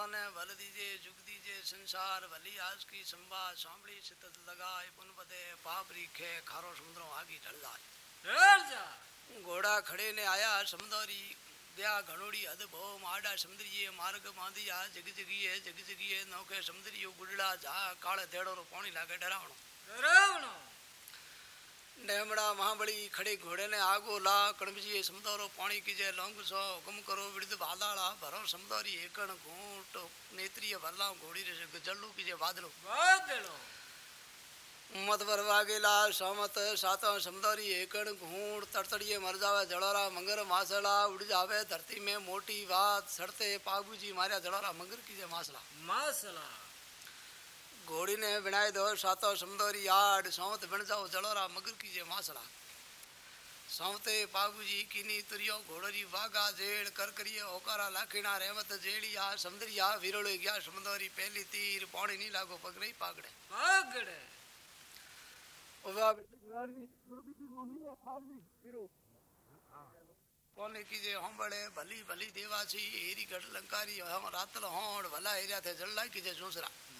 बड़ा ने भल दीजे जुग दीजे संसार भली आज की संवाद सांभली सितत लगाए पुन पदे पाप रीखे खारो समुद्रों आगी ढल जाए। ढल जा। घोड़ा खड़े ने आया समदौरी गया घणोड़ी हद भो माडा समुद्रीय मार्ग मांदिया जग जगिए जग जगिए नौके समुद्रियो गुडड़ा जा काले देड़ो रो पानी लागे डरावणो डरावणो नेमड़ा महाबली खड़े घोड़े ने आगो ला कणबजी समदौरो पानी कीजे लौंग सो हुकम करो विड़द भादाड़ा भरो समदौरी एकण घूट नेत्रीय भरला घोड़ी रे जल्लू कीजे बादलो बादलो मत बरवा गेला सोमत सातो समदौरी एकण घूट तड़तड़िए मर जावे जड़ोरा मंगर मासला उड़ जावे धरती में मोटी बात सड़ते पाबूजी मारिया जड़ोरा मंगर कीजे मासला मासला घोड़ी ने बनाए दो सातो समदोरी याड सौत बन जाओ जलोरा मगर की जे मासड़ा। सौते बाबू जी किनी तुरियो घोड़री वागा जेल कर करिए ओकारा लाखिणा रेवत जेड़ी आ जेड़िया आ विरोले गया समदोरी पहली तीर पानी नहीं लागो पगड़े पागड़े। पागड़े? कौन कीजे हम बड़े भली भली देवासी हेरी गढ़ लंकारी हम रातल होंड भला एरिया थे जल्ला कीजे जूसरा।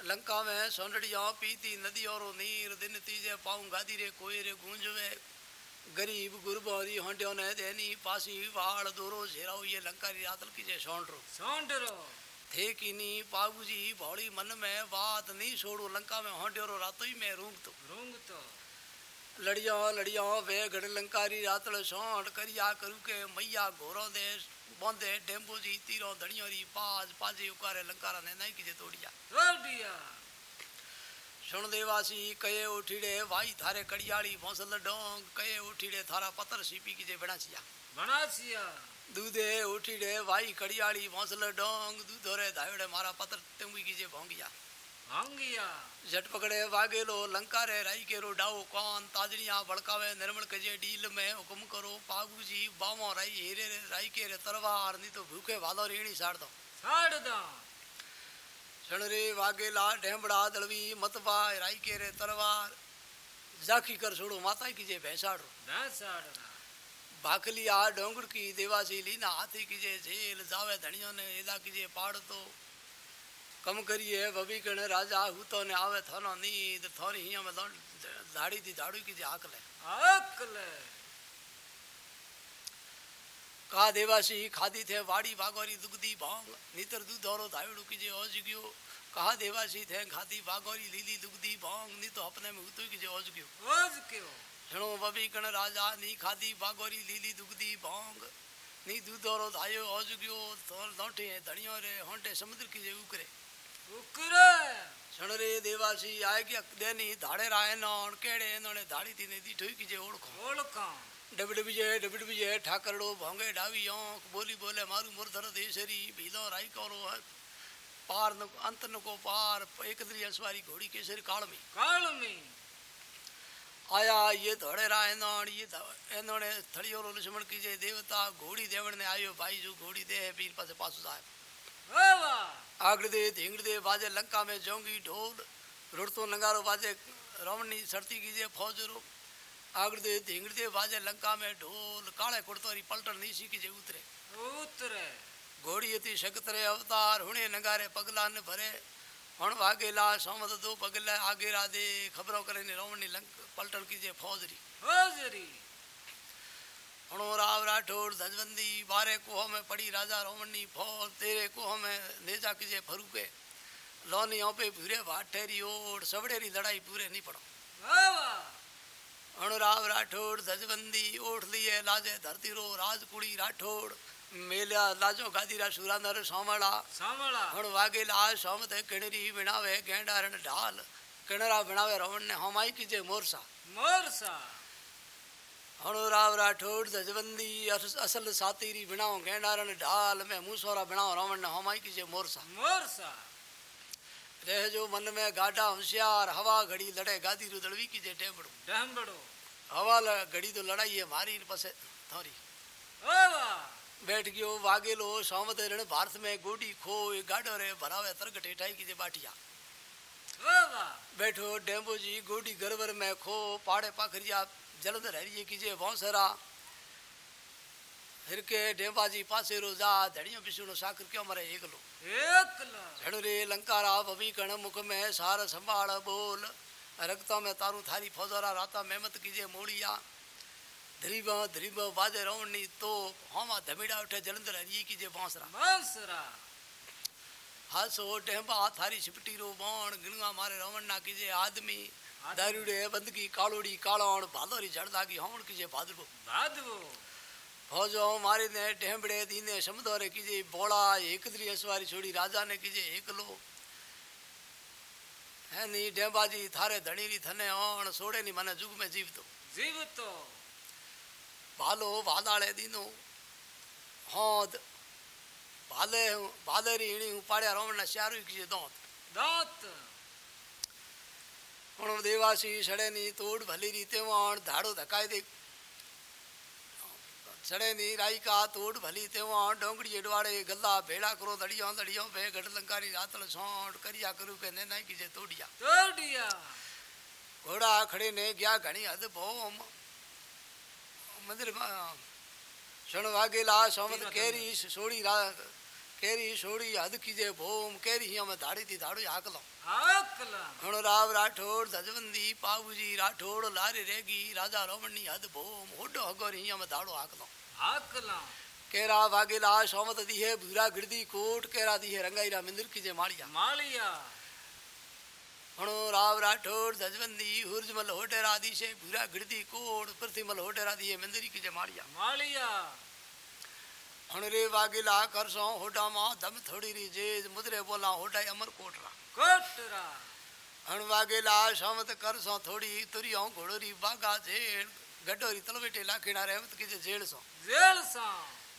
लंका में सोंडड़िया पीती नदियों रो नीर दिन तीजे पाऊँ गादी रे कोई रे गूंजवे गरीब गुरबारी होंड्यो ने देनी पासी वाड़ दोरो झेराओ ये लंका री रातल की जे सोंडरो सोंडरो थे की नी पाबूजी भौड़ी मन में बात नहीं छोड़ो लंका में होंड्यो रो रातो ही में रूंग तो। रूंग तो। लड़िया लड़िया वे गढ़ लंकारी रातल सोंड करिया करू के मैया घोरो दे बोंदे डेम्बो जी तीरो धड़ियों री पाज पाजे उकारे लंकारा ने नहीं की जे तोड़िया सुन देवासी कये उठीड़े भाई थारे कड़ियाली भौसल डोंग कये उठीड़े थारा पत्थर सीपी की जे बना छिया बनासिया। दूधे उठीड़े भाई कड़ियाली भौसल डोंग दूधोरे धावड़े मारा पत्थर टेंगी की जे भोंगिया। भांगिया। झट पकड़े वागेलो लंका रे राई के रो डाओ कौन ताजड़िया भड़कावे निर्मल कजे डील में हुकुम करो पागू जी बामो राई हेरे रे राई के रे तरवार नहीं तो भूखे वालो रेणी साड़ दो। साड़ दा। शण रे वागेला ढेमड़ा दड़वी मतवा राई के रे तरवार जाखी कर छोड़ो माता की जे भैंसाड़ो। भैंसाड़। भाकलिया डोंगड़ की देवासी लीना हाथी की जे झेल जावे धनियों ने एदा की जे पाड़ तो कम करिए बबी कण राजा हु तो ने आवे थानो नींद थोरी हिया में दौड़ दाड़ी थी दाड़ू की जे आकले। अकले का देवासी खादी थे वाड़ी बागोरी दुगदी भाँग नीतर दूध और धावड़ू की जे ओज गयो। कहा देवासी थे खादी बागोरी लीली दुगदी भाँग नी तो अपने में उतो की जे ओज गयो। ओज क्यों झणो बबी कण राजा नी खादी बागोरी लीली दुगदी भाँग नी दूध और धायो ओज गयो। तो लौटे धनियों रे होंटे समुद्र की जे उकरे। रे देवासी आए कि देनी धाड़े राय नौन केड़े नोने धाड़ी थी दी ठोई की जे ओळखो ओळखा डबड बिजे डबड बिजे ठाकरड़ो भोंगे डावी औंक बोली बोले मारू मुरधर देशरी भीलो राई करो पार न अंत न को पार एक दरी असवारी घोड़ी केसरी काल में काल में आया ये धोड़े राय नौन ये एनोने थड़ियो रो लक्ष्मण की जे देवता घोड़ी देवण ने आयो भाई जो घोड़ी दे है पीर पासे पासु साहब वाह आगड़ दे धिंगड़ दे बाजे लंका में जोंगी ढोल रुड़तो नगारो बाजे रवणी सरती की जे फौज रो आगड़ दे धिंगड़ दे बाजे लंका में ढोल काले कुड़तोरी पलटन नीसी की जे उतरे। उतरे घोड़ी अति शकतरे अवतार हुणे नगारे पगला न भरे। हण वागेला सोमत दो पगले आगेरा दे खबरों करे ने रवणी लंक पलटन की जे फौजरी। हणो राव राठौड़ धजबंदी बारे कोह में पड़ी राजा रोमनी फौज तेरे कोह में नेजा की जे फरूके लोनियों पे भूरे भाटेरी ओढ़ सवड़ेरी लड़ाई पूरे नहीं पड़ो। वाह अणुराव राठौड़ धजबंदी ओठ लिए लाजे धरती रो राजकुड़ी राठौड़ मेलिया लाजो गादीरा सुरानर सोमड़ा सामला हण वागे लाज सोमत किणरी बिनावे गेंडा रण ढाल किणरा बिनावे रवण ने हमाई की जे मोरसा। मोरसा। हणुराव राठौड़ धजबंदी असल सातीरी बिणाओ गेंडारन ढाल में मूसोरा बिनाओ रावण ने हमाई की जे मोरसा। मोरसा? रह जो मन में गाडा होशियार हवा घड़ी लड़े गादी रु दड़वी की जे डेमड़ो डेमड़ो हवा ल घड़ी तो लड़ाई है मारी पसे थोरी ओ वाह! बैठ गयो वागेलो सौमत रण भारत में गोडी खो ए गाडो रे भरावे तरग ठेठाई की जे बाटिया। बैठो डेम्बो जी गोडी गरवर में खो पाड़े पाखरिया जलंधर हरिये की जे भौसरा हिरके डेम्बा जी पासे रोजा धड़ियों पिसुनो साकर क्यों मरे एकलो એકલા झड़ रे लंकारा भवी कण मुख में सार संभाल बोल रक्ता में तारू थारी फौजरा राता मेहमत कीजे मोड़िया धरीबा धरीबा बाजे रवणी तो हामा धमीड़ा उठे जलंधर हरिये की जे बांसरा બાંસરા हासो टेम्बा थारी छिपटी रो बाण गिणगा मारे रवण ना कीजे आदमी ದಾರಿಡೆ ಬಂದಕಿ ಕಾಳೋಡಿ ಕಾಳಾಣ ಭಾದೋರಿ ಜಡದಾಗಿ ಹೌಣ ಕಿಜೆ ಭಾದ್ರಬೋ ಭಾದ್ರಬೋ ભોજો મારીને ઢેંબડે દીને સમદોરે કીજે ભોળા એકદરી અસવારી છોડી રાજાને કીજે એકલો. એની ઢેંબાજી થારે ધણીની થને ઓણ સોડેની મને જુગમે જીવતો. જીવતો. ભાલો વાદાળે દીનો. હોદ. ભાલે ભાલેરી ઈણી ઉપાડ્યા રોમણના શ્યારું કીજે દોત. દોત. પણ દેવાસી સડેની તોડ ભલી રીતે વણ ધાડો ધકાય દે સડેની રાયકા તોડ ભલી તે વણ ડોંગડી એડવાડે ગલ્લા ભેડા કરો દડિયો દડિયો ભે ગઢ લંકારી રાતળ સોંડ કર્યા કરું કે ને નાઈ કીજે તોડિયા તોડિયા ઘોડા ખડે ને ગયા ઘણી હદ ભોમ મંદિર શણ વાગેલા સોમત કેરી સોડી રા કેરી સોડી હદ કીજે ભોમ કેરી અમે ધાડી થી ધાડું હાકલો આકલા ઘણો રાવ રાઠોડ ધજવંદી પાવુજી રાઠોડ લારી રેગી રાજા રોમણની હદ ભોમ હોડો હગોર અહીંયા દાડો હાકલો આકલા કેરા વાગેલા સોમત દીહે ભૂરા ગીરદી કોટ કેરા દીહે રંગાઈરા મિંદર કી જે માળિયા માળિયા ઘણો રાવ રાઠોડ ધજવંદી હુરજમલ હોટેરા દીશે ભૂરા ગીરદી કોટ પૃથ્વીમલ હોટેરા દીહે મિંદરી કી જે માળિયા हणरे वागिला करसो होडा मा दम थोड़ी री जेज मुदरे बोला होडा अमर कोटरा कोटरा हण वागिला समत करसो थोड़ी तुरियो घोड़ोरी बागा जेड़ गडोरी तलवेटे लाखिना रहमत की जेड़ सो जेड़ सो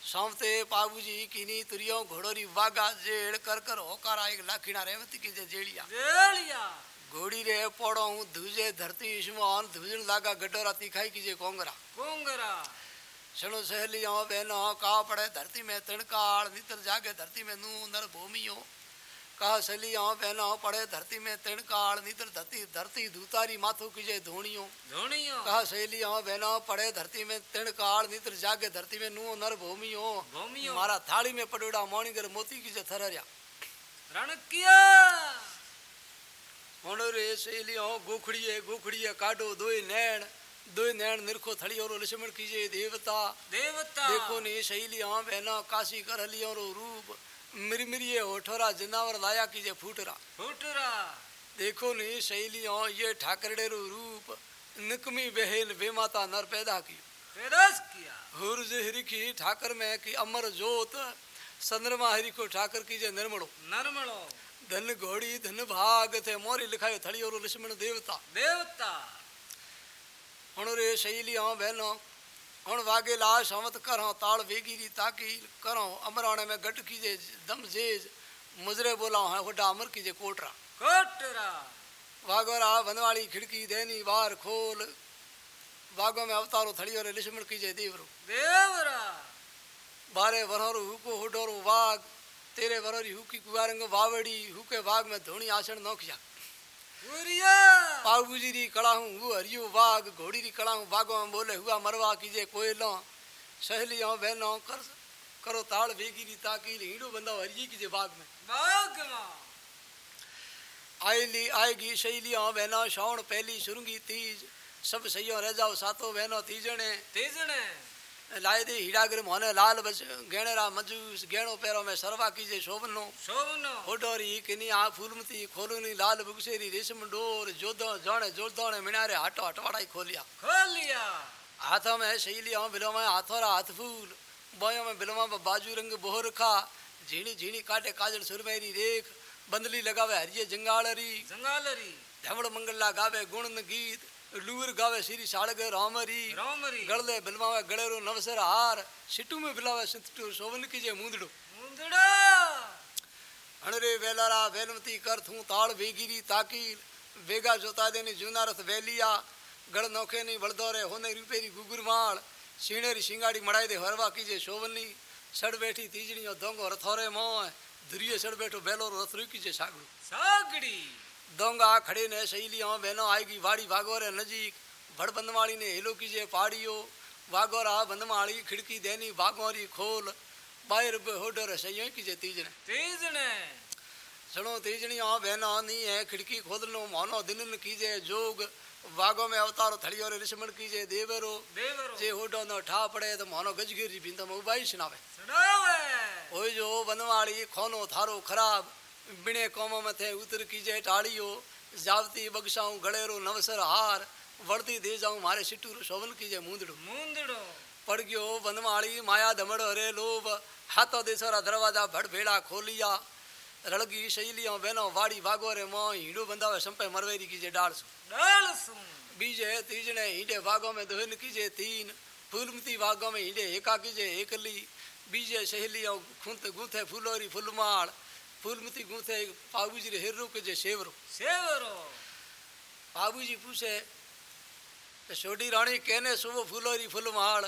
समते पाबूजी किनी तुरियो घोड़ोरी बागा जेड़ कर कर होकारा एक लाखिना रहमत की जेड़िया जेड़िया घोड़ी रे पड़ो धुजे धरती इसमान धुजन लागा गडोरा तिखाई की कोंगरा कोंगरा सुनो सहेलियों बहनों कहा पड़े धरती में तिणकाल नितर जागे धरती में नू नर भूमियों कहा सलियों बहनों पड़े धरती में तिणकाल नितर धरती धरती धूतारी माथो किजे धोनियों धोनियों कहा सहेलियों बहनों पड़े धरती में तिणकाल नितर जागे धरती में नू नर भूमियों भूमियों मारा थाली में पडोड़ा मोणीगर मोती किजे थररिया रणकिया होनरे सहेलियों गुखड़िए गुखड़िए काडो दोई नैण दो नैन निरखो थड़ी और लक्ष्मण कीजे देवता। देवता। देखो ने शैली आ बहना काशी कर लियो रो रूप। मिरमिरिए ओठोरा जनावर लाया कीजे फूटरा। फूटरा। देखो ने शैली आ ये ठाकरडे रो रूप। निकमी बहेल बेमाता नर पैदा की पैदास किया। हुर जहरी की ठाकर में की अमर ज्योत चंद्रमा हरि को ठाकर कीजे निर्मलो। निर्मलो। धन घोड़ी धन भाग थे मोरी लिखायो थड़ी और लक्ष्मण देवता। देवता। हण रे सहेली हों बहनों हण वागे लाश हमत करो ताल वेगीरी ताकी करो अमराणे में गट कीजे दम जेज मुजरे बोलाओ है होडा अमर कीजे कोटरा कोटरा वागोरा बनवाली खिड़की देनी बार खोल बागो में अवतारो थड़ी और लिशमण कीजे देवरो देवरा बारे वरोर हुको हुडोरो वाग तेरे वरोरी हुकी कुवारंग वावड़ी हुके वाग में धोनी आसन नोखिया पाऊ जी री कड़ा हूँ वो हरियो बाघ घोड़ी री कड़ा हूँ बागो में बोले हुआ मरवा कीजे कोयलो सहेलियों बहनो कर करो ताल भेगी री ताकि हीड़ो बंदा हरिये कीजे बाघ में। आयली आएगी सहेलियों बहनो शौण पहली सुरंगी तीज। सब सही रह जाओ सातो बहनो तीजने तीजने लाए दी हीरागर मोहने लाल बस गेणरा मजूस गेणो पैरों में सरवा कीजे शोभनो। शोभनो। होडोरी किनी आ फूलमती खोलुनी लाल बुगसेरी रेशम डोर जोदो जोणे जोदोणे मिनारे हाटो हटवाड़ाई खोलिया। खोलिया। हाथो में शैली शैलियाँ बिलो में हाथो रा हाथ फूल बयो में बिलो में बाजू रंग बोहर खा झीणी झीणी काटे काजल सुरमेरी देख बंदली लगावे हरिये जंगालरी। जंगालरी। धमड़ मंगलला गावे गुणन गीत लूर गावे श्री साड़ग रामरी रामरी गड़ले बिलवावे गड़ेरो नवसर हार सिटू में बिलावे सिटू सोवन की जे मुंदड़ो मुंदड़ो अणरे वेलारा वेलमती कर थू ताल वेगिरी ताकी वेगा जोता देने जूनारथ वेलिया गड़ नोखे नी बड़दोरे होने रुपेरी गुगुरवाण सीणेरी सिंगाड़ी मड़ाई दे हरवा की जे सोवनी सड़ बैठी तीजणी और दोंगो रथोरे मोह धुरिये सड़ बैठो बेलो रथ रुकी जे सागड़ो सागड़ी ડોંગા ખડીને શૈલીઓ બહેનો આગી વાડી વાગોરે નજીક ભડ બંધમાળીને હેલો કીજે પાડીઓ વાગોરા બંધમાળી ખિડકી દેની વાગોરી ખોલ બાયર હોડર સૈયો કીજે તીજને તીજને सुनो तीजणिया बहनानी है खिड़की खोद लो मानो दिन कीजे जोग। वागो में अवतारो थड़ी और ऋषमण कीजे देवरो। देवरो। जे होडो न ठा पड़े तो मानो गजगिर जी बिंदम उबाई सुनावे। सुनावे। ओए जो बनवाड़ी खोनो थारो खराब। बिने कौम मथे उतर कीजे हो जावती बगसाऊं गड़ेरो नवसर हार वड़ती दे जाऊँ मारे सिटूर शोभन कीजे मूंदड़ो। मूंदड़ो। पड़ गयो बनवाड़ी माया धमड़ हरे लोभ हाथों देसोरा दरवाज़ा भड़ भेड़ा खोलिया रड़गी शैलियों बहनों वाड़ी भागो रे मो हीडो बंदावे संपे मरवेरी कीजे डाल सु डाल सु बीजे तीजने हीडे भागो में दोहन कीजे तीन फूलमती भागो में हीडे एका कीजे एकली बीजे शैलियों खुंत गुथे फूलोरी फूलमाड़ फूलमती गूंथे बाबू जी हेर रो कहे सेवरो सेवरो बाबू जी पूछे छोटी रानी कहने सो फूलोरी फूल महाल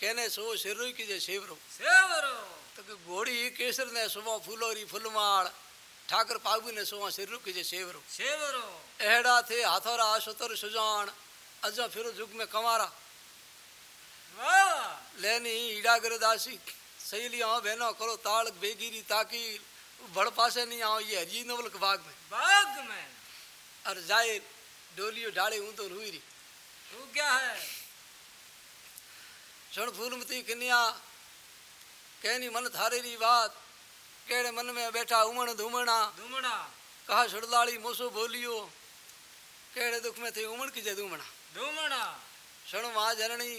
कहने सो सिरो की जे सेवरो सेवरो तो के घोड़ी केसर ने सुबह फूलोरी फूल महाल ठाकर पाबू ने सो सिरो कहे सेवरो सेवरो एड़ा थे हाथोरा सतर सुजान अजा फिर जुग में कमारा लेनी हीड़ा दासी सहेलियाँ बहनों करो ताल बेगिरी ताकी बड़ पासे नहीं आओ ये हरी नवल के बाग में बाग में और जाए डोलियो डाले हूँ तो रुई रही तू क्या है सुन फूल मती कन्या कहनी मन थारे री बात केड़े मन में बैठा उमण धूमणा धूमणा कहा सुड़लाली मोसो बोलियो केड़े दुख में थे उमण की जे धूमणा धूमणा सुन वहाँ जननी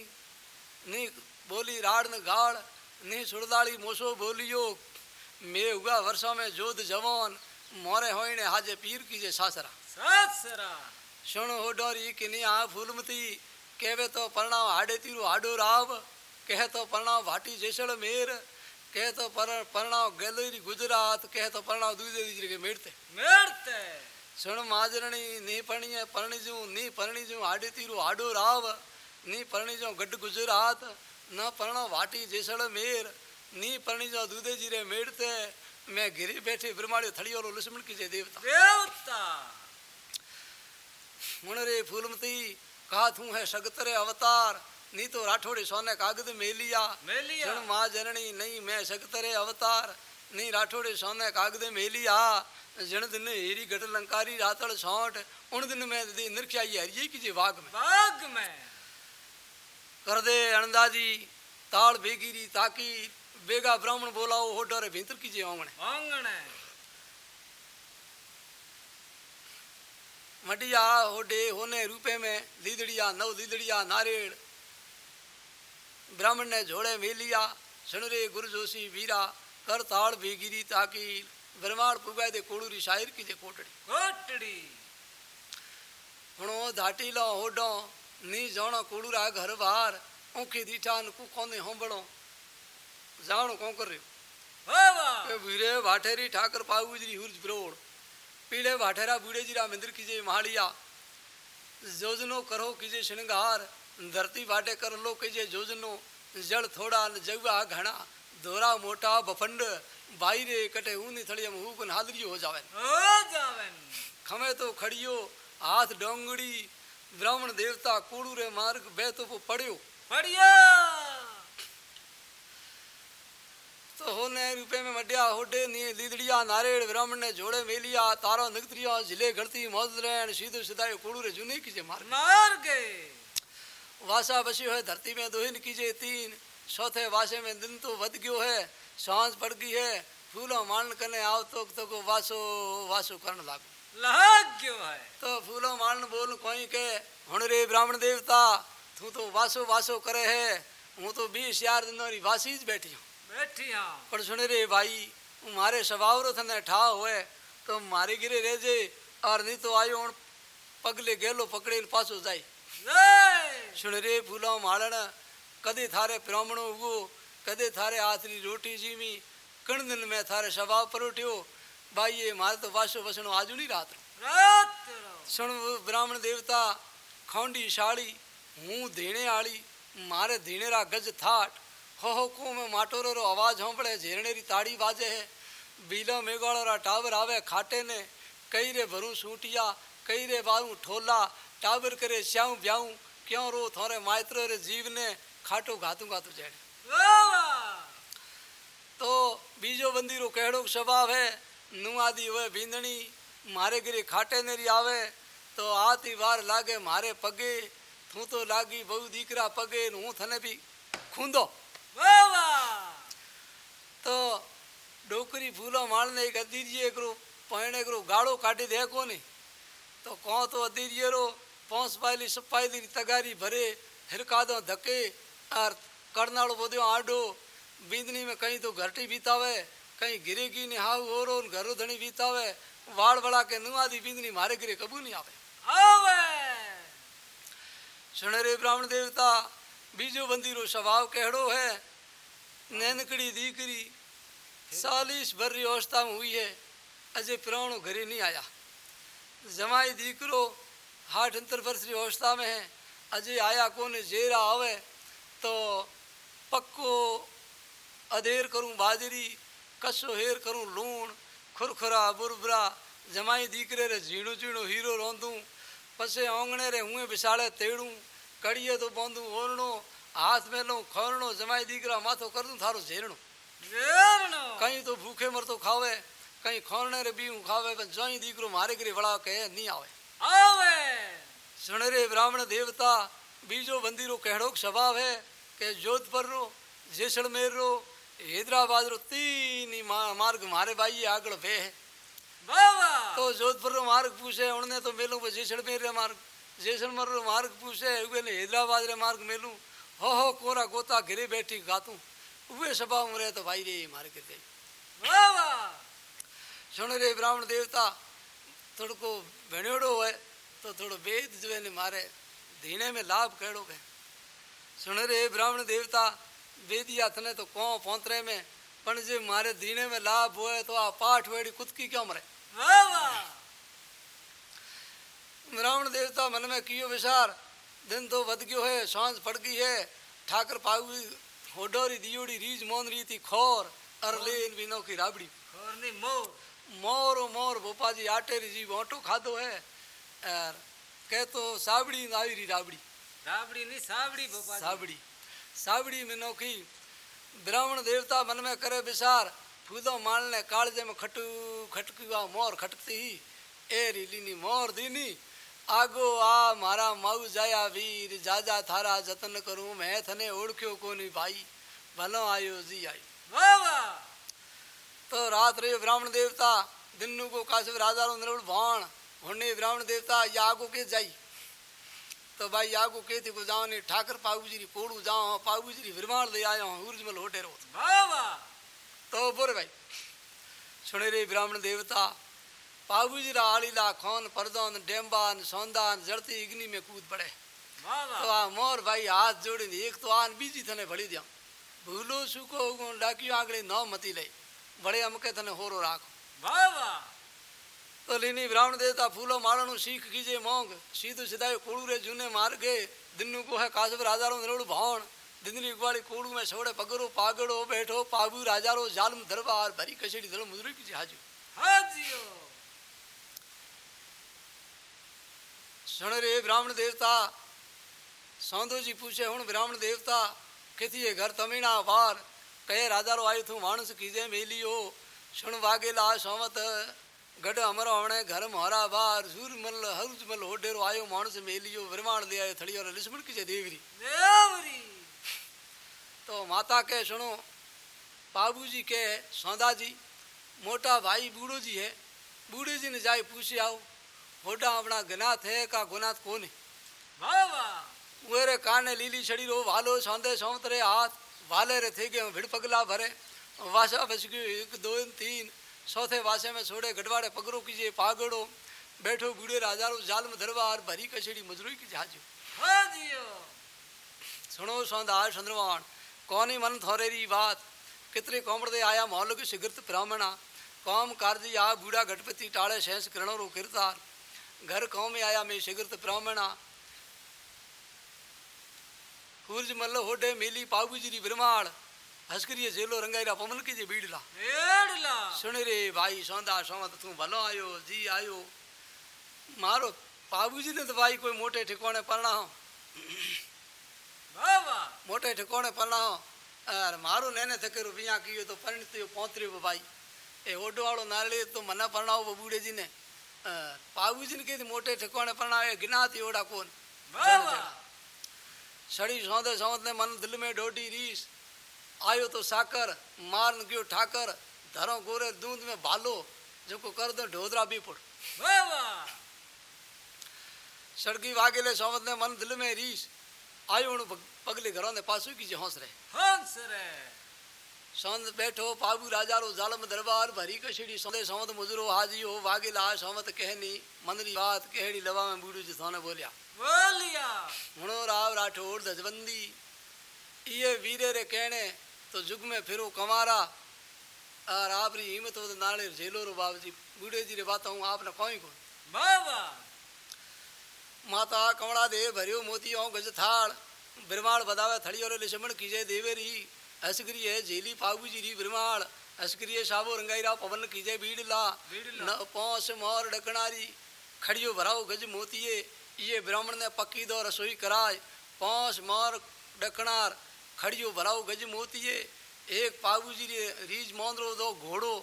नी बोली राड़ न गाड़ नी सुड़लाली मोसो बोलियो मैं हुआ वर्षों में जोध जवान मोरे हो हाजे पीर कीजे सासरा सासरा सुन हो डोरी कि नहीं आ फूलमती केवे तो परणाव हाडे तीरू हाडो राव कहे तो परणाव भाटी जैसल मेर कह तो पर परणाव गैलरी गुजरात कह तो परणाव दूजे दूजे के मेड़ते मेड़ते सुन माजरणी नी पणी है परणी जू नी परणी जू हाडे तीरू हाडो राव नी परणी जो गड गुजरात न परणो भाटी जैसल मेर नी परणी दूधे जीरे मेड़ते मैं गिरी बैठी ब्रह्माड़ी थड़ी और लक्ष्मण की जय देवता। देवता। मुनरे फूलमती कहा तू है सगतरे अवतार नी तो राठौड़ी सोने कागद मेलिया। मेलिया। माँ जननी नहीं मैं सगतरे अवतार नी राठौड़े सोने कागद मेलिया। जन दिन हेरी गट लंकारी रातड़ सौट उन दिन मैं दे निरख्याई हरिये की जे वाग में। वाग में। कर दे अणदाजी ताड़ बेगिरी ताकी बेगा ब्राह्मण बोलाओ हो डरे भीतर कीजिए आंगण आंगण मटिया होडे होने रूपे में लीदड़िया नव लीदड़िया नारेड़ ब्राह्मण ने झोड़े में लिया सुनरे गुरु जोशी वीरा कर ताल भी गिरी ताकि ब्रह्मांड पुगे दे कोड़ूरी शायर की जे कोटड़ी कोटड़ी हुनो धाटी लो होडो नी जोणो कोड़ूरा घर बार ओके दीठान को कोने होंबड़ो જાણો કોંકર રહ્યું કે ભીરે વાઠેરી ઠાકર પાઉજરી હુર્જ બ્રોડ પીળે વાઠેરા બુડેજીરા મંદિર કીજે મહાળિયા જોજનો કરો કીજે શણગાર ધરતી વાટે કર લો કીજે જોજનો જળ થોડા ને જવા ઘણા ધોરા મોટા બફંડ બાઈરે કટે ઊંધી થળી એમ હુકન હાદરી હો જાવે ખમે તો ખડિયો હાથ ડોંગડી બ્રાહ્મણ દેવતા કોડુરે માર્ગ બે તો પડ્યો પડ્યો तो होने रूपे में मडिया होडे नी लीदड़िया नारेड़ ब्राह्मण ने जोड़े मेलिया तारो नगतरिया ज़िले घरती मौज रहन सीधे सीधाए कोड़ू रे जुनी कीजे मार मार गए। वासा बसी है धरती में दोहिन कीजे तीन चौथे वासे में दिन तो वध गयो है सांस पड़ गई है फूलो मान कने आव तो तो को वासो वासो करण लाग। लाग गयो है। तो फूलो मान बोल कोई के हुन रे ब्राह्मण देवता तू तो वासो वासो करे है हूँ तो बीस यार दिन वासी बैठी हूँ। બેઠિયા. પણ સુણ રે ભાઈ મારે સવાવરો તને ઠા હોય તો મારી ગીરે રેજે અર નહીં તો આવ્યો પગલે ગેલો પકડેલ પાછો જાય. સુણ રે ફૂલા માળણ કદી થારે બ્રાહ્મણો ઉગો કદી થારે હાથની રોટી જીમી કણદન મેં થારે સવાવ પરોટ્યો ભાઈ એ મારે તો વાસો વસણો આજુ નહીં રાત. સુણ બ્રાહ્મણ દેવતા ખોંડી શાળી હું ધીણે આળી મારે ધીણેરા ગજ થાટ मारे धीणेरा गज थाट हो हो को में माटोरो रो आवाज़ होंपड़े झेरणे री ताड़ी बाजे है बीलो मेघाड़ो रा टावर आवे खाटे ने कई रे भरू सूटिया कई रे बारू ठोला टावर करे श्याऊ ब्याऊ क्यों रो थोरे मायत्रो रे जीव ने खाटो घातू घातू जेड़े वाह वाह तो बीजो बंदी रो कहिड़ो स्वभाव है नुआदी हुए बींदणी मारे गिरे खाटे नेरी आवे तो आती वार लागे मारे पगे तू तो लागी बहु दीकरा पगे न हूँ थने भी खूंदो वाह वाह तो डोकरी फूलो मारने एक अदीरिये करो पहने करो गाड़ो काटी दे कोनी तो कहो तो अदीरिये रो पौंस पायली सपाई दी तगारी भरे हिरका दो धके और करनाड़ो बोधियो आडो बींदनी में कहीं तो घरटी बीतावे कहीं गिरेगी ने हाउ ओरो न घरो धनी बीतावे वाड़ बड़ा के नुआ दी बींदनी मारे गिरे कबू नहीं आवे आवे सुनरे ब्राह्मण देवता बीजो बंदी रो स्वभाव कहड़ो है नैनकड़ी दीकरी चालीस भर री अवस्था में हुई है अजय प्राणो घरे नहीं आया जमाई दीकरो हाठ अंतर वर्ष री अवस्था में है अजय आया तो रे रे कड़िए तो बांधूं ओरणो हाथ में लूँ खोरणो जमाई दीकरा माथो कर दूँ थारो झेरणो रेरणो कहीं तो भूखे मरतो खावे कहीं खोरणे रे बीहू खावे पर जोई दीकरो मारे गिरे वड़ा के नहीं आवे आवे सुन रे ब्राह्मण देवता बीजो बंदीरो कहड़ो स्वभाव है के जोधपुर रो जैसलमेर रो हैदराबाद रो तीन ही मा- मार्ग मारे भाई आगड़ वे है तो जोधपुर रो मार्ग पूछे उन्हें तो मेलू जैसलमेर रे मार्ग जैसलमेर मार्ग पूछे ने हैदराबाद रे मार्ग मेलू। हो हो, कोरा गोता घिरे बैठी गातू उहे स्वभाव में रहे तो भाई रे, मारे गिर गई वाह वाह। सुन रे, ब्राह्मण देवता थोड़ो को है तो थोड़ो वेद जो है मारे, धीने में लाभ कहिड़ो है सुन रे, ब्राह्मण देवता वेदिया थने तो कौ पौतरे में, पण जे मारे धीने में लाभ होए तो आ पाठ वेड़ी कुदकी क्यों मरे? वाह। ब्राह्मण देवता मन में कियो विचार दिन तो वध गयो है साँझ पड़ गई है। ठाकर पागी होडोरी दियोड़ी रीज मोन रही थी खोर अर लेन बिनो की राबड़ी खोरनी मोर। मोर ओ मोर भोपा जी आटे री जी मोटो खाधो है। और कह तो साबड़ी आई री राबड़ी। राबड़ी नहीं साबड़ी भोपा जी। साबड़ी। साबड़ी में नौकी ब्राह्मण देवता मन में करे विचार फूदो मालने कालजे में खटू खटकुआ मोर खटकती ही। ए री लीनी मोर दीनी आगो आ मारा माऊ जाया वीर जाजा थारा जतन करूँ मैं थने ओळख्यो कोनी भाई भलो आयो जी आई वाह वाह तो रात रे ब्राह्मण देवता दिन्नु को काशिप राजा रो निरुड़ भाण होने ब्राह्मण देवता या आगो के जाई तो भाई आगो के थी को जाओ ने ठाकर पागु जी री कोड़ू जाओ पागु जी री विरमाण ले आयो उर्जमल होटे रो वाह वाह तो बोरे भाई सुने रे ब्राह्मण देवता પાબુજીરા આલીલા ખોન પરદોન ડેમ્બાન સોંદાન જળતી ઇગ્નિ મેં કૂદ પડે. તો આ મોર ભાઈ હાથ જોડીને એક તો આન બીજી તને ભળી દઉં ભૂલો સૂકો ડાક્યું આંગળી ન મતી લઈ. વળે અમકે તને હોરો રાખો. તો લીની બ્રાહ્મણ દેવતા ફૂલો માળાનું શીખ કીજે મોંગ સીધું સીધા કોળું રે જૂને માર્ગે. દિનનું કોહે કાશવ રાજારો નરોડ ભાણ. દિનની ઉગવાળી કોળું મેં સોડે પગરો પાગડો બેઠો. પાગુ રાજારો જાલમ દરબાર. ભરી કસેડી ધરો મુદ્રિક હાજુ. હાજીઓ. सुन रे ब्राह्मण देवता सौंदो जी पूछे हुन ब्राह्मण देवता किथी घर तमीना बार कहे राजारो आयो थू मानस कीजे मेलियो सुन वागेला सोमत गढ़ अमरो हणे घर मोहरा बार सूरमल हरुजमल होडेरो आयो मानस मेलियो विरमाण ले आयो थड़ी और लिस्मण कीजे देवरी देवरी तो माता के सुनो बाबू जी के सौदा जी मोटा भाई बूढ़ो जी है बूढ़े जी ने जाए पूछे आओ होडा अपना गनाथ है का गुनाथ कौन। वाह वाह। उरे काने लीली छड़ी रो वालो सौंदे सौंतरे हाथ वाले रे थे गए भिड़ पगला भरे। वासा बच गयो एक दो तीन चौथे वासे में छोड़े गढ़वाड़े पगरो कीजिए पागड़ो। बैठो बूढ़े राजारो जाल में दरबार भरी कचड़ी मजरूई की जाजो हाजियो सुनो सौंदार चंद्रवान कौन ही मन थोरे री बात। कितने कोमड़ दे आया मौल के शिगृत ब्राह्मणा। कौम कारजी आ बूढ़ा गणपति टाळे शेष करणो रो किरदार। घर कौ में आया मैं शिगरत ब्राह्मणा। सूरज मल होडे मेली पागुजरी ब्रह्माड़ हस्करीय जेलो रंगाइरा पवन की जे बीड़ला। बीड़ला। सुन रे भाई सौंदा सौंद तू भलो आयो जी आयो। मारो पाबूजी ने तो भाई कोई मोटे ठिकोने पलना हो। मोटे ठिकोने पलना हो। अरे मारो लेने तक रुपया कियो तो परिणत पहुँच भाई ए ओडो वालो नाले तो मना पलना हो बबूड़े जी ने। पाबूजन के मोटे ठिकाने प्रणावे गिना थी ओड़ा कोन सड़ी सौंदे सौंदे मन दिल में डोडी रीस आयो तो साकर मारन गयो ठाकर धरो गोरे दूध में भालो जको कर दो ढोदरा भी पुट सड़की वागेले सौंद ने मन दिल में रीस आयो पगले घरों ने पासू की जी हंस रहे हंस रहे संत बैठो पाबू राजा रो जालम दरबार भरी कशड़ी सौंदे सौंद मुजरो हाजी हो वागे ला संत कहनी मनरी बात कहड़ी लवा में बूढ़ू जी थाने बोलिया। बोलिया। हुनो राव राठौर धजबंदी ये वीरे रे कहने तो जुग में फिरो कमारा। और आपरी हिम्मत हो नाले झेलो रो बाबू जी बूढ़े जी रे बात हूँ ना कोई को बाबा। माता कमड़ा दे भरियो मोती हूँ गज थाल ब्रह्माड़ बदावे थड़ी और लिशमण कीजे देवेरी। अस्क्रिय जेली फागु जीरी ब्रह्माण अस्क्रिय साबो रंगाईरा पवन कीजे भीड़ला न पौंस मोर डकनारी खड़ियो भराओ गज मोतिये। ये ब्राह्मण ने पक्की दो रसोई कराए। पौंस मोर डकनार खड़ियो भराओ गज मोतिये। एक फागु जीरी रीज मोंद्रो दो घोड़ो।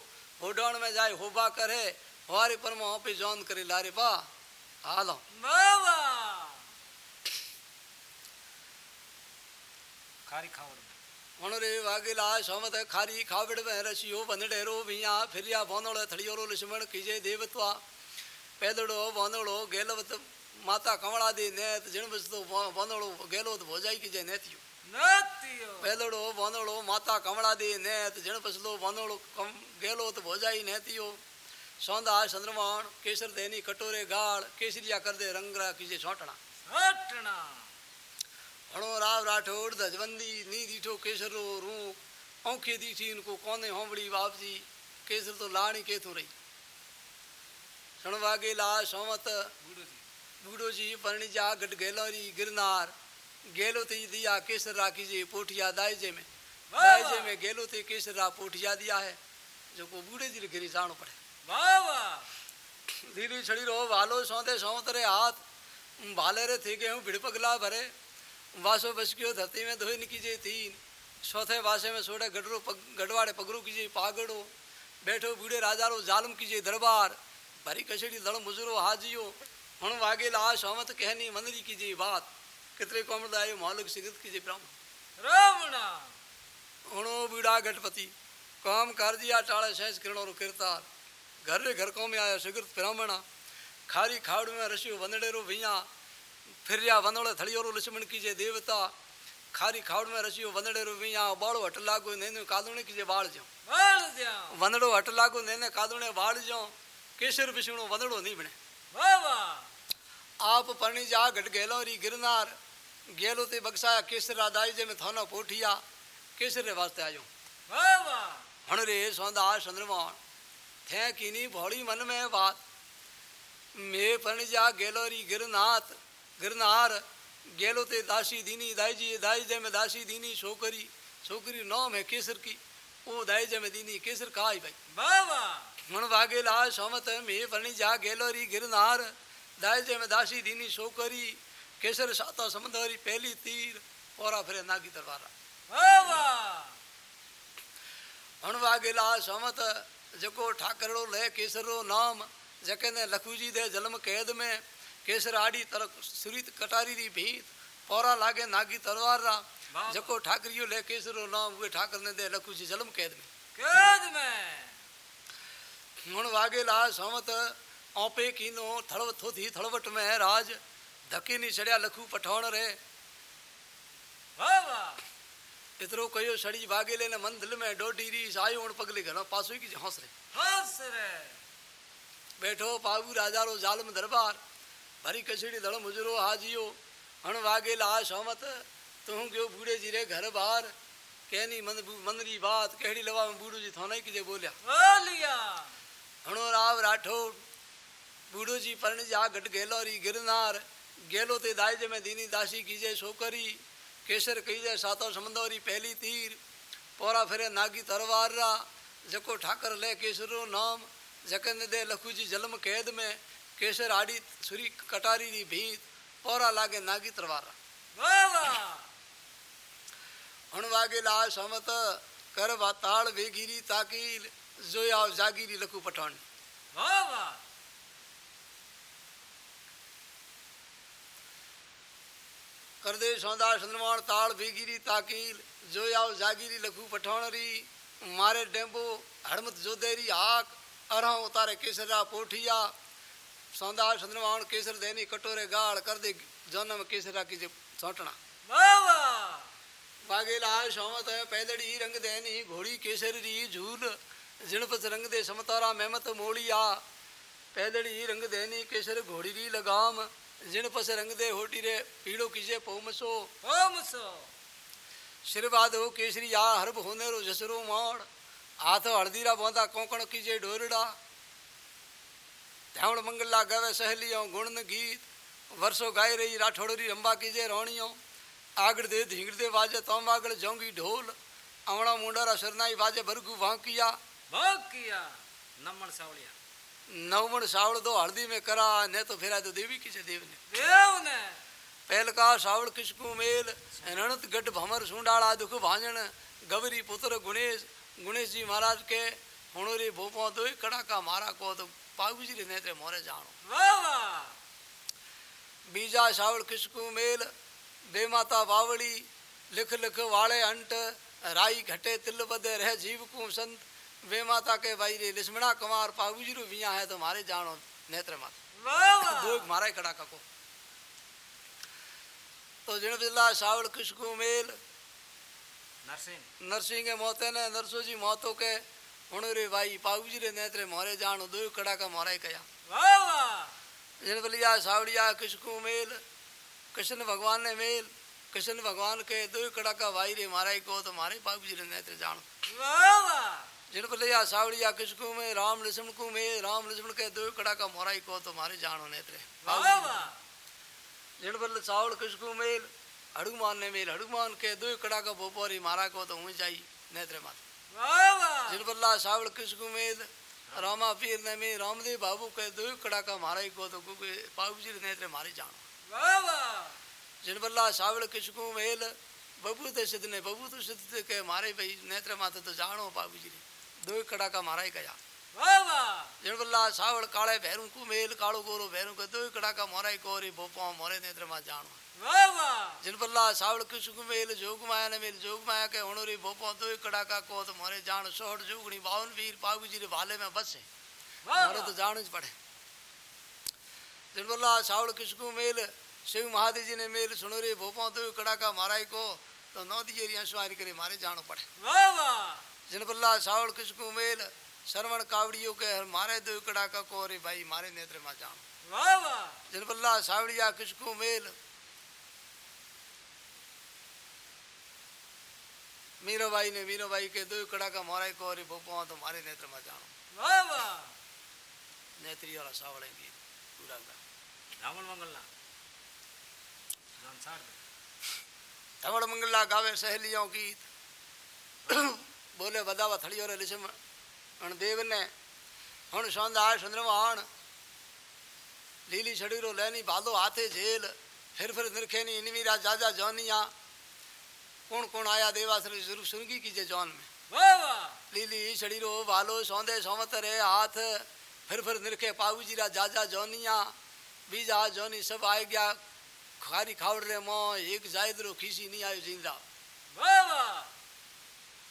होडौन में जाए होबा करे। हमारे पर वहाँ पे जॉन करे लारे पा आलो। खारी खावड़ ਹੁਣ ਰੇ ਵਾਗਿਲਾ ਸ਼ਮਤ ਖਾਰੀ ਖਾਵੜ ਵਹਿ ਰਸਿਓ ਬੰਡੇਰੋ ਵਿਆ ਫਿਰਿਆ ਬੋਨੋਲ ਥੜਿਓਰੋ ਲਛਮਣ ਕੀਜੇ ਦੇਵਤਵਾ ਪੈਦੜੋ ਬੋਨੋਲੋ ਗੇਲਵਤ ਮਾਤਾ ਕਮਲਾ ਦੀ ਨੇਤ ਜਿਣ ਬਸਤੋ ਬੋਨੋਲੋ ਗੇਲੋਤ ਭੋਜਾਈ ਕੀਜੇ ਨੇਤਿਓ ਨੇਤਿਓ ਪੈਦੜੋ ਬੋਨੋਲੋ ਮਾਤਾ ਕਮਲਾ ਦੀ ਨੇਤ ਜਿਣ ਬਸਤੋ ਬੋਨੋਲੋ ਗੇਲੋਤ ਭੋਜਾਈ ਨੇਤਿਓ सौंदा चंद्रमाण केसर देनी कटोरे गाल केसरिया कर दे रंगरा कीजे सोटना सोटना हणो राव राठौर धजबंदी नी दीठो केसर रो रू औखे दीठी इनको कौने होंबड़ी वापसी केसर तो लाणी के थो रही। सण वागे ला सोमत बूढ़ो जी परणी जा गट गेलो री गिरनार गेलो ते दिया केसर राखी जे पोठिया दाइजे में। दाइजे में गेलो ते केसर रा पोठिया दिया है जो को बूढ़े जी गिरी जानो पड़े। वाह वाह। धीरे छड़ी रो वालो सोते सोते हाथ भाले रे थे गे हूँ भिड़ पगला भरे। वासो बस गयो धरती में धोई निकी जे तीन चौथे वासे में सोड़े गडरो पग, गडवाड़े पगड़ो कीजे पागड़ो बैठो बूढ़े राजा रो जालम कीजे दरबार भरी कछड़ी दड़ मुजरो हाजियो हण वागे ला सोमत कहनी मंदरी कीजे बात कितरे कोमड़ आयो मालिक सिगत कीजे ब्राह्मण રાવણા हणो बीड़ा गणपति काम कर दिया टाले शेष किरणों रो किरतार घर रे घर को में आया सुगृत ब्राह्मणा खारी खाड़ में रसियो वंदड़े रो भैया फिर या वनड़ थलियोरो लक्ष्मण कीजे देवता। खारी खावड़ में रसियो वनड़े रो भी यहाँ बाड़ो हट लागो नैनो कादुणे कीजे बाड़ जाओ वनड़ो हट लागो नैने कादुणे बाड़ जाओ केसर विष्णु वनड़ो नहीं बने। आप परणी जा गट गेलो री गिरनार। गेलो ते बक्साया केसर आदाई जे में थाना पोठिया। केसर रे वास्ते आयो। हण रे सौंदा चंद्रमान थे किनी भोड़ी मन में बात। मे परणी जा गेलो री गिरनाथ गिरनार गेलो ते दासी दीनी दाई जी दाई जय में दासी दीनी छोकरी छोकरी नाम है केसर की ओ दाई जय में दीनी केसर कहा भाई बाबा मन वागे ला सोमत में बनी जा गेलो री गिरनार दाई जय में दासी दीनी छोकरी केसर साता समंदरी पहली तीर और फिर नागी दरबारा बाबा मन वागे ला सोमत जको ठाकरो ले केसर रो नाम जके ने लखूजी दे जन्म कैद में केसर आड़ी तलक सुरीत कटारी री भीत पौरा लागे नागी तलवार रा। जको ठाकरियो ले केसरो नाम हुए ठाकर ने दे लखु जी जलम कैद में। कैद में? हुन वागे ला समत ओपे कीनो थड़व थोथी थड़वट में राज धके नी चढ़या लखु पठाण रे। वाह वाह। इतरो कयो सड़ी भागे ले ने मंदल में डोडी री सायो उन पगले घर पासो की हंस रे हंस रे बैठो पाबू राजा रो जालम दरबार भरी कछड़ी धड़ मुजरो हाजियो हण वागे ला सोमत तू गयो बूढ़े जी रे घर बार कहनी मंद मंदरी बात कहड़ी लवा बूढ़ू जी थाना की जे बोलिया बोलिया हणो राव राठौड़ बूढ़ो जी परण जा गट गेलोरी गिरनार गेलो ते दाइज में दीनी दासी कीजे छोकरी केसर कीजे सातो समंदोरी पहली तीर पोरा फिरे नागी तरवार रा जको ठाकर ले केसरो नाम जकन दे लखू जी जन्म कैद में केसर आड़ी छुरी कटारी री भीत पोरा लागे नागी तरवार। रा हण वागे ला समत कर वाताल वेगिरी ताकील जोया जागीरी लखू पठाणी। वाह करदे सौंदा चंद्रमाण ताल बेगिरी ताकील जोयाव जागीरी लखू पठाणरी मारे डेंबो हड़मत जोदेरी हाक अरह उतारे केसरा पोठिया सौंदा चंद्रमाण केसर देनी कटोरे गाल कर दे जन्म केसरा की जे सौटना वाह वागेला सौमत पैदड़ी रंग देनी घोड़ी केसर री झूल जिणपस रंग दे समतारा मेमत मोड़िया पैदड़ी रंग देनी केसर घोड़ी री लगाम जिणपस रंग दे होटी रे पीड़ो कीजे पोमसो ओम सो सिरबादो केसरिया हरब होनेरो जसरो माण हाथ हळदीरा बोंदा कोंकण कीजे डोरड़ा धावण मंगला गवे सहेलियों गुणन गीत वर्षो गाय रही राठौड़री रंबा कीजे रोणियों आगड़ दे धींगड़ दे बाजे तोम आगड़ जोंगी ढोल आवड़ा मुंडारा सरनाई बाजे बरगु वांकिया भोग किया नमन सावलिया नवमण सावड़ दो हल्दी में करा ने तो फिरा तो देवी कीजे देव ने देव ने पहल का सावड़ किसकू मेल रणत गढ़ भमर सुंडाला दुख भांजन गवरी पुत्र गुणेश गुणेश जी महाराज के हुणोरी भोपो दो कड़ा का मारा को तो नेत्रे मोरे जानो वाह बीजा सावड़ किसकू मेल बेमाता बावड़ी लिख लिख वाले अंट राई घटे तिल बदे रह जीव को संत बेमाता के भाई रे लिस्मणा कुमार पागु जी रो विया है तो मारे जानो नेत्र माता। वाह दो मारा ही कड़ा का को तो जिन बिल्ला सावड़ किसकू मेल नरसिंह। नरसिंह के मोते ने नरसो जी मोतो के हुणरे भाई पागु जी रे नेत्रे मोरे जानो दो कड़ा का मोरा कया। वाह जिन बलिया सावड़िया किसकू मेल? कृष्ण भगवान ने मेल? कृष्ण भगवान के दो कड़ा का भाई रे मारा को तो मारे पागु जी रे नेत्र जानो वाह जिन बलिया सावड़िया किसकू में राम लक्ष्मण को में राम लक्ष्मण के दो कड़ा का मोरा को तो मारे जानो नेत्रे। वाह जिन बल सावड़ किसकू मेल? हनुमान ने मेल? हनुमान के दो कड़ा का बोपोरी मारा को तो हूँ जाई नेत्रे माता वाह जिन बल्ला सावड़ रामा पीर ने में रामदेव बाबू के दो कड़ा का मारा ही को तो कुके बाबू जी नेत्रे मारे जानो। वाह जिन बल्ला सावड़ मेल बबू ते सिद्ध ने बबू तो सिद्ध के मारे भाई नेत्र माता तो जानो बाबू जी ने दो कड़ा का मारा ही कया वाह जिन बल्ला सावड़ काले भैरू को मेल कालो गोरो भैरू के दो कड़ा का मोरा ही कोरी बोपो मोरे नेत्र मा जानो। वाह जोग माया ने मेल जोग माया के होणोरी बोपो दो कड़ा का को तो मोरे जान सोहठ जोगणी बावन वीर बाबू जी रे भाले में बसे। मारे तो जान ज पड़े। बल्ला सावड़ किसकू मेल शिव महादेव जी ने मेल सुनो रे भोपा दो कड़ा का माराई को तो नौ दिए सवारी करे मारे जानो पड़े। वाह जिन बल्ला सावड़ किसकू मेल श्रवण कावड़ियों के मारे दो कड़ा का को रे भाई मारे नेत्र मा जानो। वाह जिन बल्ला सावड़िया किसकू मेल मीराबाई ने मीराबाई के दो कड़ा का माराई को रे भोपा तो मारे नेत्र मा जानो वाह नेत्री वाला सावड़ेंगे पूरा का रावण मंगलना नाम सार दे धवड़ मंगला गावे सहेलियों गीत बोले बदावा थड़ियो रे लिसम अण देव ने हण सौंदा चंद्रमान लीली छड़ी रो लेनी बादो हाथे झेल फिर फिर निरखेनी इनवीरा जाजा जौनिया कौन कौन आया देवा श्री सुर सुरगी कीजे जौन में। लीली छड़ी रो भालो सौंदे सौमत रे हाथ फिर फिर निरखे पाऊ जीरा जाजा जौनिया बीजा जौनी सब आए गया। खारी खावड़ रे मों एक जायद रो खीसी नहीं आयो ज़िंदा।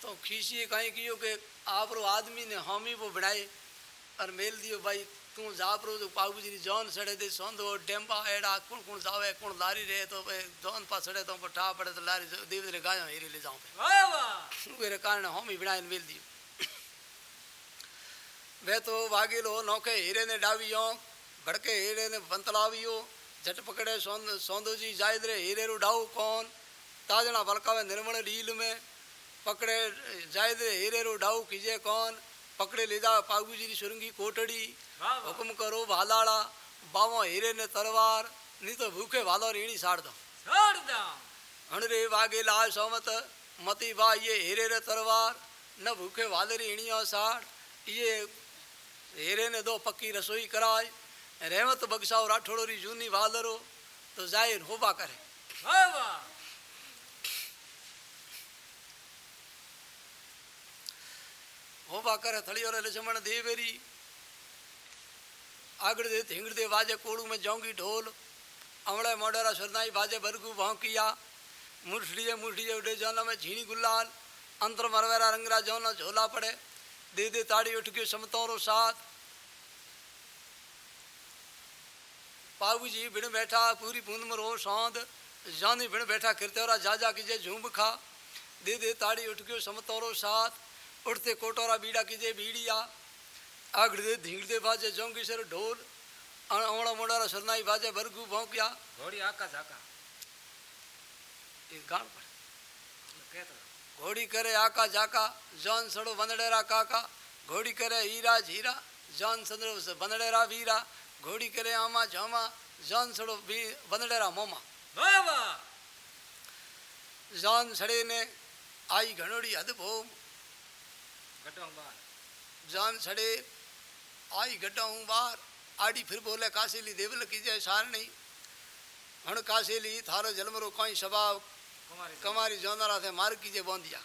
तो खीसी कहीं कियो के आप रो आदमी ने हामी वो बनाए और मेल दियो भाई। तू जाप रो जो पागु जी जौन सड़े दे सोंदो डेम्बा एड़ा कौन कौन जावे कौन लारी रे तो जौन पा सड़े तो पर ठा पड़े तो लारी देव रे गायो हेरे ले जाऊँ वाह वाह। मेरे कारण हामी बनाए मेल दियो वे तो वागिलो नौके हीरे ने डावियो भड़के हीरे ने बंतलावियो झट पकड़े सौंद सौंदो जी जायद रे हीरे रो डाऊ कौन? ताजना बलकावे निर्मल लील में पकड़े जाए दे हीरे रो डाऊ कीजे कौन? પકડે લીધા પાગુજીની સુરંગી કોટડી હુકમ કરો વાલાળા બાવો હીરે ને તરવાર ની તો ભૂખે વાલો રીણી સાડદો હણરે વાગે લાલ સોમત મતી બા યે હીરે રે તરવાર ન ભૂખે વાલરી ઈણીઓ સાડ યે હીરે ને દો પક્કી રસોઈ કરાય રહેમત બગસાવ રાઠોડોરી જૂની વાલરો તો જાહેર હોબા કરે વાહ વાહ कोड़ू में जाऊँगी ढोल अमड़े सरनाई बाजे मुठड़िए मुठड़िए जाना में गुलाल अंतर मरवेरा रंगरा जौना झोला पड़े दे दे ताड़ी उठ के समतोरो साथ पाबू जी बिन बैठा पूरी बूंद में रो सौंद जानी बिन बैठा किरतेरा जा जा कीजे झूम खा दे दे ताड़ी उठ के समतोरो साथ उठते कोटोरा बीड़ा कीजे बीड़िया आगड़ दे धीड़ दे बाजे जोंगी सर ढोल अणा मोड़ा रा सरनाई बाजे बरगू भौंकिया। घोड़ी आका झाका। ये गाण पर घोड़ी करे आका झाका जान सड़ो बंदड़ेरा काका। घोड़ी करे हीरा झीरा जान सड़ो बंदड़ेरा वीरा। घोड़ी करे आमा झामा जान सड़ो भी बंदड़ेरा मोमा। वाह वाह जौन सड़े ने आई घणोड़ी अद्भुत जान सड़े आई गड्ढा हूँ बार आड़ी फिर बोले काशीली देवल की जय सारणी हण काशीली थारो जलमरो कोई स्वभाव कमारी जोंदारा थे मार कीजे बोंदिया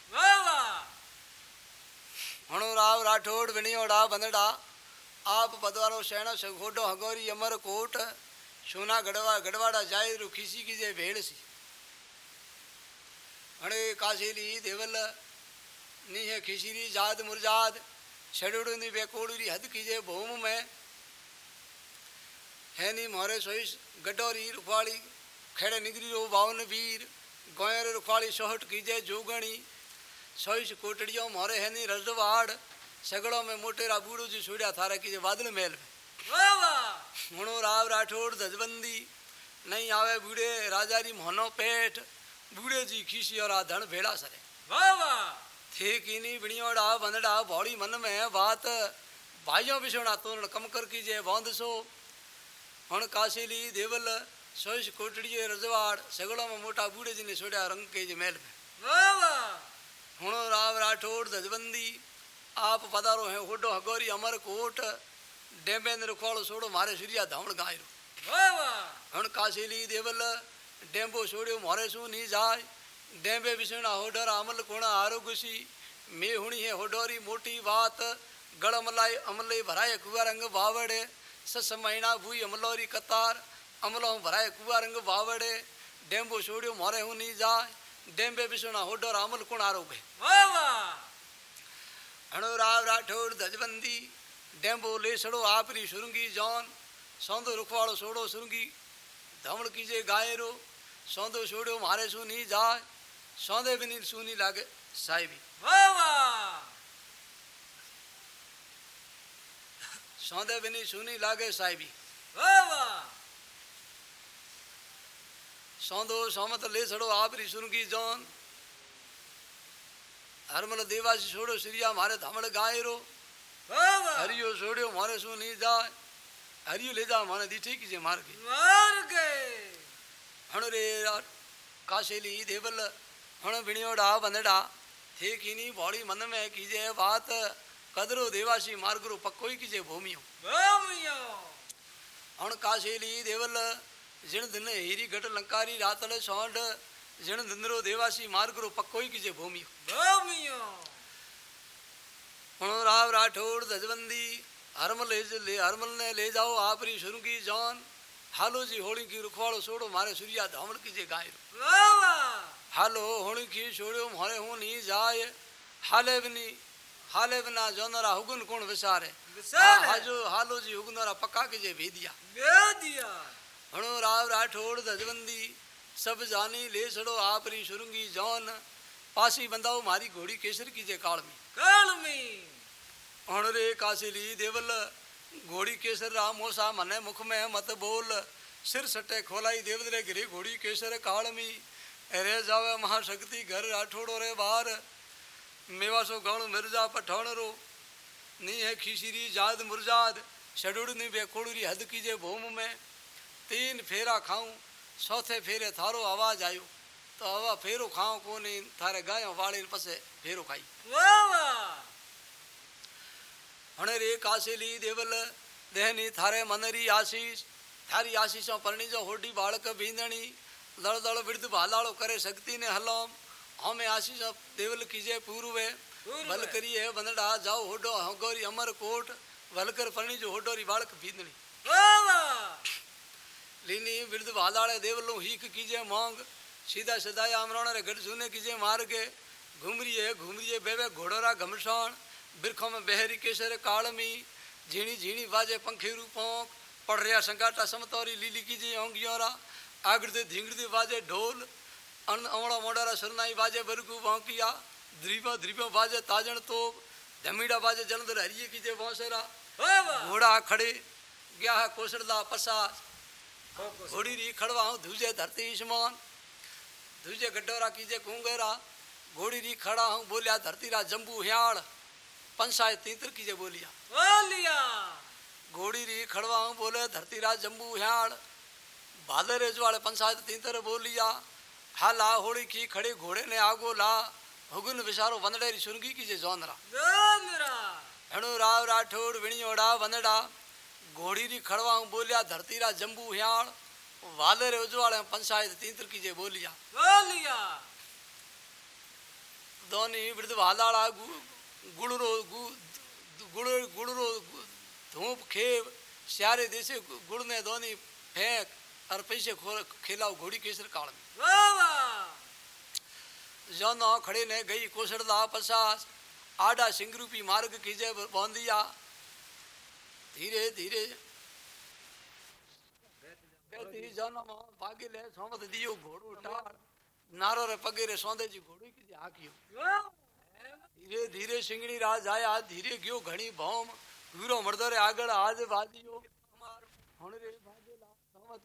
हणो राव राठौड़ विणियोड़ा बंदड़ा आप बदवारो सेना सघोडो हगोरी अमर कोट। सोना गढ़वा गढ़वाड़ा जाए रुखीसी कीजे भेड़ सी। हणे काशीली देवल नीहे खिचरी जाद मुरजाद छड़ुड़ू नी बेकोड़ी हद कीजे भूम में। है नी मोहरे सोई गडोरी रुखवाड़ी खेड़े निगरी रो बावन वीर गोयर रुखवाड़ी सोहट कीजे जोगणी। सोईस कोटड़ियों मोहरे है नी रजवाड़ सगड़ो में मोटेरा बूढ़ो जी सूर्या थारा कीजे बादल मेल। मुणो राव राठौड़ धजबंदी नहीं आवे बूढ़े राजा री मोहनो पेट बूढ़े जी खीसी और आधन भेड़ा सरे। वाह वाह। थे कीनी बिणियोड़ा वनड़ा भौड़ी मन में वात भाइयों बिछोड़ा तो कम कर कीजे वंद सो हण काशीली देवल सोश कोटड़ीए रजवाड़ सगड़ों में मोटा बूढ़े जी ने छोड़ा रंग के जे महल में हुण राव राठौड़ धजबंदी आप पधारो है होडो हगोरी अमर कोट डेमेंद्र रुखवाड़ो सोड़ो मारे सूर्या धावण गायरो हण काशीली देवल डेम्बो छोड़ियो मारे सू नहीं जाए डेंबे विसण होडर अमल कुण आरोगुसी मेहुणी है होडोरी मोटी बात गड़मलाई अमले भराए कुआ रंग बावड़े सस महीना भूई अमलोरी कतार अमलो भराए कुआ रंग बावड़े डेंबो छोड़ियो मारे हूँ नहीं जा डेंबे विसण होडर अमल कुण आरोग? है हणो राव राठौर धजबंदी डेम्बो लेसड़ो आपरी सुरंगी जौन। सौंदो रुखवाड़ो छोड़ो सुरंगी धमड़ कीजे गायरो। सौंदो छोड़ो मारे सुनी जाए। ਸੌਂਦੇ भी नहीं ਸੂਨੀ लागे साई भी। ਵਾਹ ਵਾਹ ਸੌਂਦੇ ਵੀ ਨਹੀਂ ਸੂਨੀ ਲਾਗੇ ਸਾਈ ਵੀ ਵਾਹ ਵਾਹ ਸੌਂਦੋ ਸੌਮਤ ਲੈ ਛੜੋ ਆਪ ਰੀ ਸੁਨ ਕੀ ਜੋਨ हरमल देवासी छोड़ो श्रिया मारे धामल गाय रो। हरियो छोड़ो मारे सुन नहीं जाए। हरियो ले जा हमारे दी ठीक से मार के मार गए हणरे काशेली देवल। हण विणियोडा बंदड़ा थे कीनी बौड़ी मन में कीजे बात कदरो देवासी मारगुरु पक्को ही कीजे भूमियो। भूमियो। हण काशेली देवल जिन दिन हीरी घट लंकारी रातल सौंड जिण दिनरो देवासी मारगुरु पक्को ही कीजे भूमियो। भूमियो। हण राव राठौड़ दजबंदी हरमल ले हरमल ने ले जाओ आपरी सुरुंगी जान। हालो जी होली की रुखवाड़ो सोड़ो मारे सूर्या धामल कीजे गाय वाह वाह। हलो हुण की छोड़ियो मोरे हूँ नहीं जाए हाले भी नहीं हाले भी ना जोनरा कौन विसारे हाजो हालो जी हुगनरा पक्का के जे भेदिया भेदिया हणो राव राठौड़ धजबंदी सब जानी ले सड़ो आप री सुरुंगी पासी बंदाओ मारी घोड़ी केसर की जे काल में काल में हण रे कासिली देवल घोड़ी केसर राम मोसा मने मुख में मत बोल सिर सटे खोलाई देवदरे गिरी घोड़ी केसर काल में रे जावे महाशक्ति घर राठोड़ो रे बार। मेवा सो गण मिर्ज़ा पठान रो। नी है खीसीरी जाद मुरजाद। शडुड़नी बेखोड़ी हद कीजे भूम में। तीन फेरा खाऊं चौथे फेरे थारो आवाज़ आयो। तो हवा फेरो खाओ को नहीं थारे गाय वाले पसे फेरो खाई। हणे रे कासिली देवल देहनी थारे मनरी आशीष। थारी आशीषों परणी जो होडी बालक बींदणी। दड़ दड़ वृद्ध भालाड़ो करे शक्ति ने हलो हमें आशीष देवल कीजे पूर्वे। बल करिए बंदड़ा जाओ होडो हगोरी अमर कोट वलकर फणी जो होडोरी बालक भींदणी। लीनी वृद्ध भालाड़े देवलो हीक कीजे मांग। सीधा सदाया आमरण रे गढ़ सुने कीजे मार के घुमरिए घुमरिए बेवे घोड़ोरा घमसाण बिरखो में बहरी केसर कालमी। झीणी झीणी बाजे पंखी रूपों। पड़ रहा संगाटा समतौरी लीली कीजिए ओंगियोरा आगृति धींगृति बाजे ढोल अन्न अवड़ा मोडारा सरनाई बाजे बरकू बांकिया ध्रीवा ध्रीवा बाजे ताजन तो धमीड़ा बाजे जलंधर हरिये की जे भौसरा घोड़ा खड़े गया है कोसरदा पसास। घोड़ी री खड़वा हूँ धुजे धरती ईशमान। धुजे गड्डोरा कीजे कुंगेरा। घोड़ी री खड़ा हूँ बोलिया धरती रा जम्बू ह्याड़ पंसाय तीतर कीजे बोलिया। बोलिया। घोड़ी री खड़वा हूँ बोले धरती रा जम्बू ह्याड़ भाले रेज वाले पंचायत तीन तरह बोल लिया। हा ला होड़ी की खड़े घोड़े ने आगो ला। हुगुन विशारो वनडेरी सुनगी की जे जोनरा जोनरा हणु राव राठौड़ विणियोड़ा वंदड़ा। घोड़ी री खड़वा बोलिया धरती रा जंबू ह्याण वालर उजवाल पंचायत तीतर की जे बोलिया। बोलिया। दोनी वृद्ध वालाड़ा गु गुड़रो गु गुड़ गुड़रो धूप खेव। सारे देशे गुड़ ने दोनी फेंक। हर पैसे खेलाओ घोड़ी केसर काल में। जन खड़े ने गई कोसरदा पसास आडा सिंह रूपी मार्ग कीजे बौंदिया। धीरे धीरे। जनम भागी ले सोमत दियो घोड़ो टार। नारो रे पगे रे सोंदे जी घोड़ी की हाकियो। धीरे धीरे सिंगड़ी राज आया धीरे गयो घणी भौम। घूरो मर्दो रे आगळ आज बाजियो। हमार हुण रे भागे ला सोमत।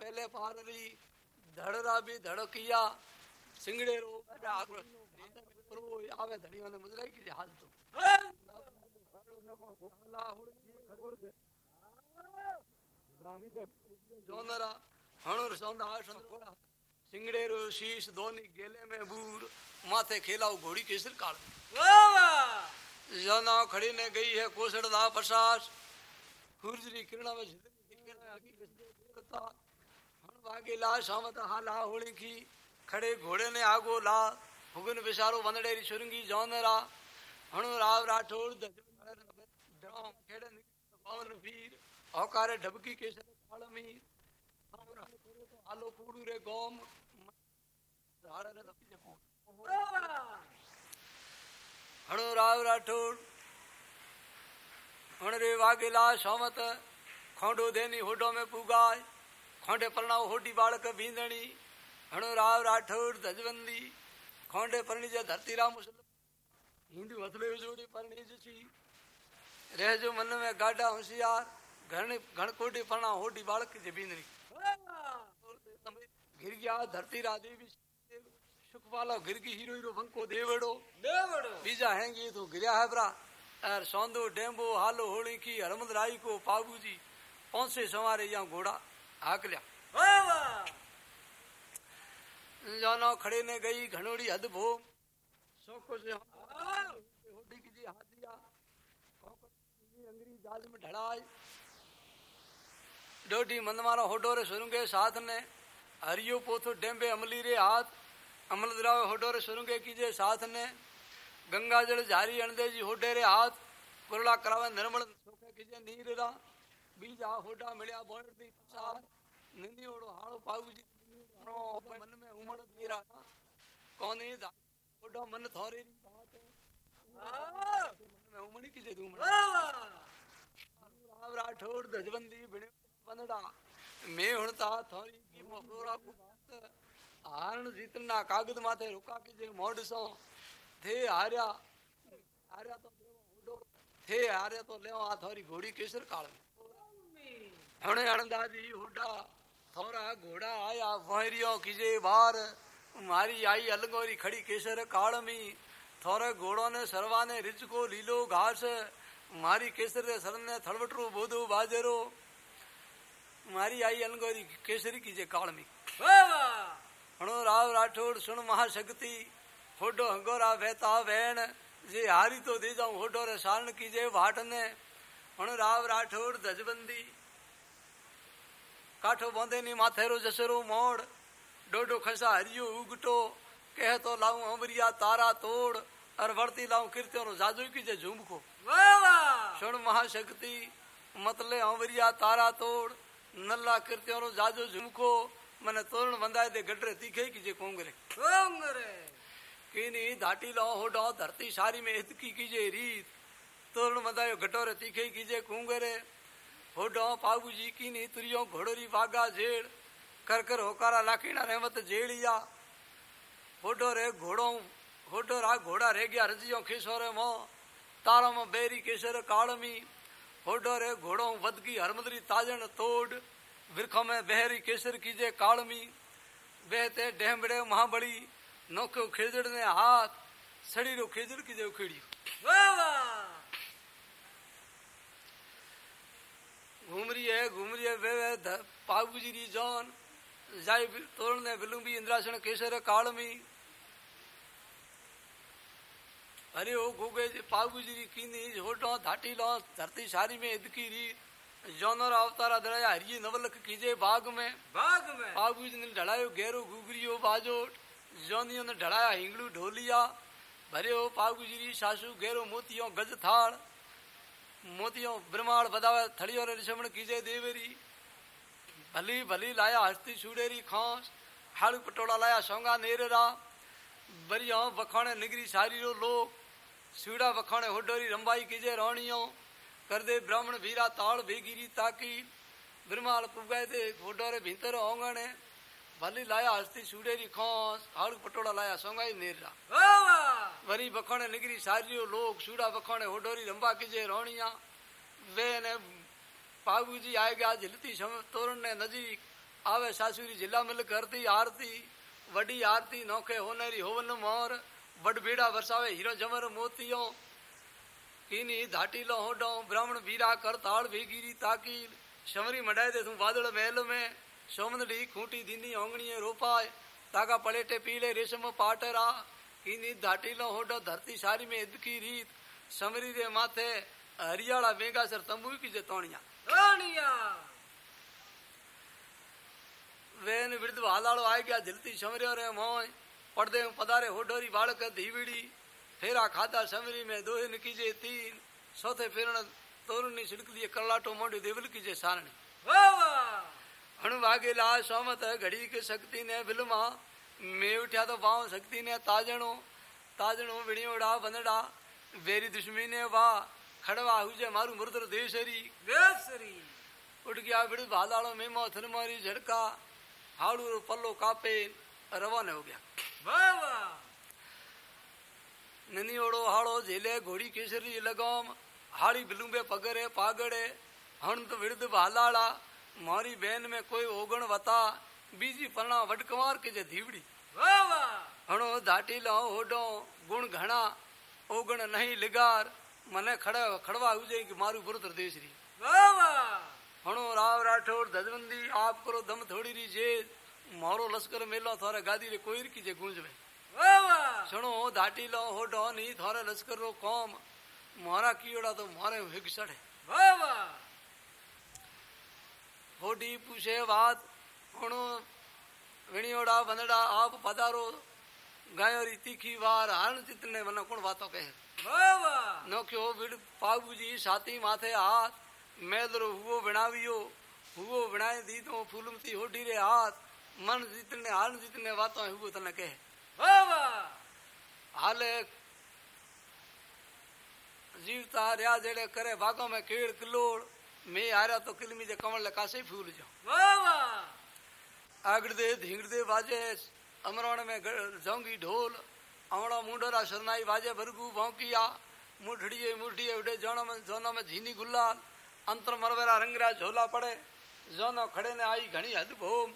पहले फारली धड़रा भी धड़किया सिंगड़े रो प्रभु आवे धड़ी मुझे मुद्रा की हाल तो जोनरा हणुर सौंदा आसन सिंगड़े रो शीश धोनी गेले में बूर माथे खेलाओ घोड़ी के सिर काल जना खड़ी ने गई है। कोसड़ दा प्रसाद सूरजरी किरणा हण वागे ला सामत हाला होली की खड़े घोड़े ने आगो ला हुगन विसारो वंदड़े री सुरंगी जोनरा हणु राव राठौड़ ड्राम खेड़े पवन वीर औकारे ढबकी केसर कालमी आलो कूड़ू रे गोम धाड़े ने दपी हणरे वागेला सोमत खोंडो देनी होडो में पुगा खोंडे परणा होडी बालक बींदणी हणो राव राठौर धजवंदी खोंडे परणी जे धरती राम मुसल हिंदू हथले जोड़ी परणी जे छी। रह जो मन में गाडा होशियार घण घणकोटी परणा होडी बालक जे बींदणी। गिर गया धरती रादेवी सुख वाला गिर की हीरो हीरो फंको देवड़ो। देवड़ो। बीजा हैंगी तो गिरया है ब्रा। और सौंदो डेंबो, हालो होली की, हरमंद राय को पाबू जी पौसे सवारे यहाँ घोड़ा, हाक लिया। जानो खड़े ने गई, घनोड़ी हद भो। सो कुछ जी हाथ दिया अंग्रेज़ी जहाज़ में ढड़ाई डोटी मंदमारा होडो रे सुरुंगे साथ ने। हरियो पोथो डेंबे अमली रे हाथ। अमल दरावे होडो रे सुरुंगे कीजे साथ ने। गंगा जल जारी अणदे जी हो डेरे हाथ कुरला करावे निर्मल सोखे किजे नीर रा। बीजा होडा मिलया बोण दी सार निंदी ओड़ो हालो पाऊ जी मन में उमड़ मेरा कोनी दा ओडो मन थोरी री बात हाँ। मन में उमड़ी किजे तू उमड़। राव राठौर ध्वजबंदी बिने बनड़ा मैं हुन ता थोरी की मोरा को हारण जीतना कागद माथे रुका किजे मोड़ सो। थे हार्या हार्या तो ओडो थे हार्या तो ले आ थोरी घोड़ी केसर काल हणे अणदा जी हुडा थोरा घोड़ा आया वहरियो कीजे बार मारी आई अलगोरी खड़ी केसर काल में थोरे घोड़ो ने सरवा ने रिच को लीलो घास मारी केसर रे सर ने थड़वटरू बोधो बाजरो मारी आई अलगोरी केसरी कीजे काल में વાહ વાહ हणो राव राठौड़ सुन महाशक्ति होडो हंगोरा भेता भेण जे हारी तो दे जाऊँ होडो रे सालन की जे वाट ने। हुन राव राठौर धजबंदी। काठो बंदे नी माथे रो जसरो मोड़। डोडो खसा हरियो उगटो। कह तो लाऊं अमरिया तारा तोड़। अर वर्ती लाऊं कीर्तियों नो जादू की जे झूमको। वाह! वाह सुन महाशक्ति मतले अमरिया तारा तोड़। नल्ला कीर्तियों नो जादू झूमको। मने तोरण बंदाए दे गडरे तीखे की जे कोंगरे। कोंगरे! कीनी धाटी लो होडो धरती सारी में हितकी कीजे रीत। तोरण बंधायो गटोरे तीखे कीजे कुंगरे। होडो पागु जी कीनी तुरियो घोड़ोरी बागा जेड़। कर कर होकारा लाखीना रहमत जेड़िया। होडो रे घोड़ो होडो रा घोड़ा रह गया रजियो खिसोरे मो। तारा में बेरी केसर कालमी। होडो रे घोड़ो वदगी हरमदरी ताजन तोड़। विरखो में बहरी केसर कीजे कालमी। बहते डेहबड़े महाबड़ी नोखो खेजड़ ने हाथ सड़ी रो खेजड़ कीजे उखेड़ी વાહ વાહ घूम रही है घूम रही है वे वे ध- पागु जी री जौन जाय बि- तोरण ने बिलुंबी इंद्रासन केसर कालमी अरे ओ गोगे जी पागु जी री कीनी होटो धाटी लो धरती सारी में इदकी री जौनर अवतारा दराया हरिये नवलक कीजे बाग में ભાગ મેં बाबू जी ने ढड़ायो गहरो गुगरियो बाजोट जोनियो ने ढड़ाया हिंगड़ू ढोलिया भरे हो पागू जी री सासू गहरो मोतियो, गज थाड़ मोतियो, ब्रह्मांड बदावे थड़ियो रे ऋषमण कीजे देवेरी, भली भली लाया, हस्ती छुड़ेरी खांस, हाड़ू पटोला लाया, सोंगा नेरेरा, बरियो बखाने निगरी सारी रो लोग सूड़ा बखाने होडोरी रंबाई कीजे रोणियो कर दे ब्राह्मण भीरा ताड़ भेगिरी भली लाया हस्ती सुडेरी खोस हाड़ पटोड़ा लाया सोंगाई नेरा वरी बखोणे निगरी सारियो लोग सूड़ा बखोणे होडोरी रंबा किजे रोणिया वे ने पागू जी आए गया झिलती तोरण ने नजी आवे सासुरी जिला मिल करती आरती वडी आरती नौखे होनेरी होवन मोर बड़ बेड़ा वरसावे हीरो जमर मोतियो कीनी धाटी लो होडो ब्राह्मण वीरा कर ताल भी ताकी शमरी मडाए दे तू बादल महल में सोमनडी खूंटी दीनी ओंगणीए रोपाय तागा पलेटे पीले रेशम पाटरा किनी धाटीलो होडो धरती सारी में इदकी रीत समरी रे माथे हरियाला मेघा सर तंबू की जतोणिया तोणिया वेन विरद हालाड़ो आ गया जलती समरियो रे मोय पड़दे पधारे होडोरी बालक धीवड़ी फेरा खादा समरी में दोहे निकीजे तीन सोथे फेरण तोरनी छिड़क दिए करलाटो मोडे देवल कीजे सारणी वाह वाह हण वागे ला सोमत घड़ी के शक्ति ने बिलमा मैं उठा तो बाव शक्ति ने ताजणो ताजणो विणियोड़ा बनड़ा वेरी दुश्मनी ने वाह खड़वा हुजे मारू मुर्दर देशरी દેસરી उठ गया बिड़ भालाड़ो मेमो थनमारी झड़का हाड़ू रो पल्लो कापे रवाना हो गया વાહ વાહ ननी ओड़ो हाड़ो झेले घोड़ी केसरी लगोम हाड़ी बिलुंबे पगरे पागड़े हण तो विरुद्ध भालाड़ा મારી બેન મેં કોઈ ઓગણ વતા બીજી પરણા વડકવાર કે જે ધીવડી હણો ધાટી લો હોડો ગુણ ઘણા ઓગણ નહીં લિગાર મને ખડે ખડવા ઉજે કે મારું પુત્ર દેશરી હણો રાવ રાઠોડ ધજવંદી આપ કરો દમ થોડી રી જે મારો લશ્કર મેલો થોરે ગાદી રે કોઈ કી જે ગુંજવે સણો ધાટી લો હોડો ની થોરે લશ્કર રો કોમ મારા કીડા તો મારે હિગ સડે વાહ વાહ હોડી પૂછે વાત ઘણું વીણીઓડા ભંદડા આપ પધારો ગાયોરી તીખી વાર હાણ ચિત્તને મને કોણ વાતો કહે નોખ્યો ભીડ પાગુજી સાતી માથે હાથ મેદરો હુવો વિણાવ્યો હુવો વિણાઈ દીધો ફૂલમતી હોડી રે હાથ મન જીતને હાણ જીતને વાતો હુવો તને કહે હાલે જીવતા રહ્યા જેડે કરે ભાગો મેં કેળ કિલોડ में मैं आ रहा तो किलमी जे कमल ले कासे फूल जाऊँ। आगड़ दे धींगड़ दे बाजे अमरण में जाऊँगी ढोल अमड़ा मुंडरा शरनाई बाजे भरगू भौंकिया मुठड़िए मुठड़िए उड़े जोनो में जोनो में झीनी गुलाल अंतर मरवेरा रंगरा झोला पड़े जोनो खड़े ने आई घनी हद भोम।